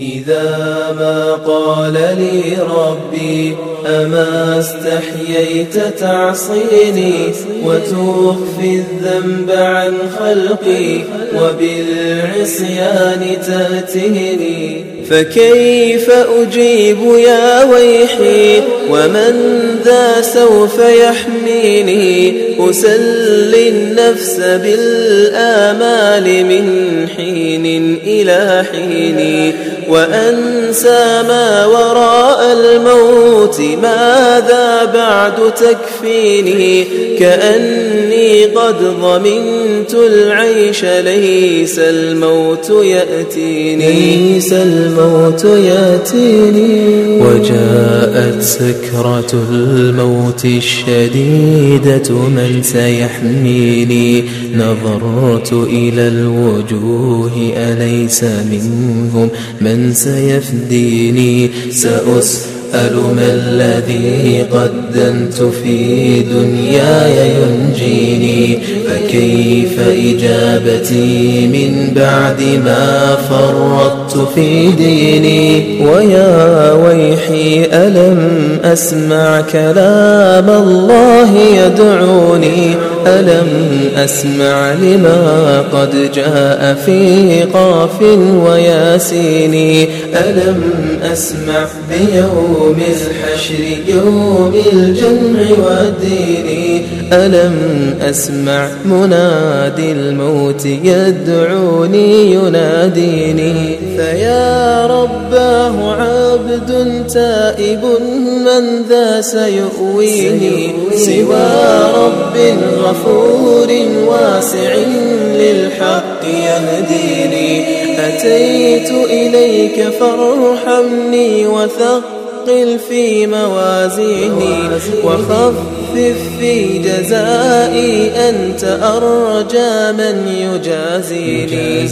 إذا ما قال لي ربي أما استحييت تعصيني وتخفي الذنب عن خلقي وبالعصيان تأتيني. فكيف أجيب يا ويحي؟ ومن ذا سوف يحميني؟ أسلي النفس بالآمال من حين إلى حين وأنسى ما وراء الموت ماذا بعد تكفيني كأني قد ضمنت العيش ليس الموت يأتيني ليس الموت يأتيني وجاءت سكرة الموت الشديدة من سيحميني نظرت إلى الوجوه أليس منهم من سيفديني سأسأل أسأل ما الذي قدمت في دنياي ينجيني فكيف إجابتي من بعد ما فرطت في ديني؟ ويا ويحي ألم أسمع كلام الله يدعوني؟ ألم أسمع لما قد جاء في قاف وياسين ألم أسمع بيوم الحشر يوم الجمع والدين. ألم أسمع منادي الموت يدعوني يناديني. فيا رباه عبد تائب من ذا سيؤويني؟ سوى رب غفور واسع للحق يهديني. أتيت إليك فارحمني وثقل في موازيني وخفف في جزائي أنت أرجى من يجازيني.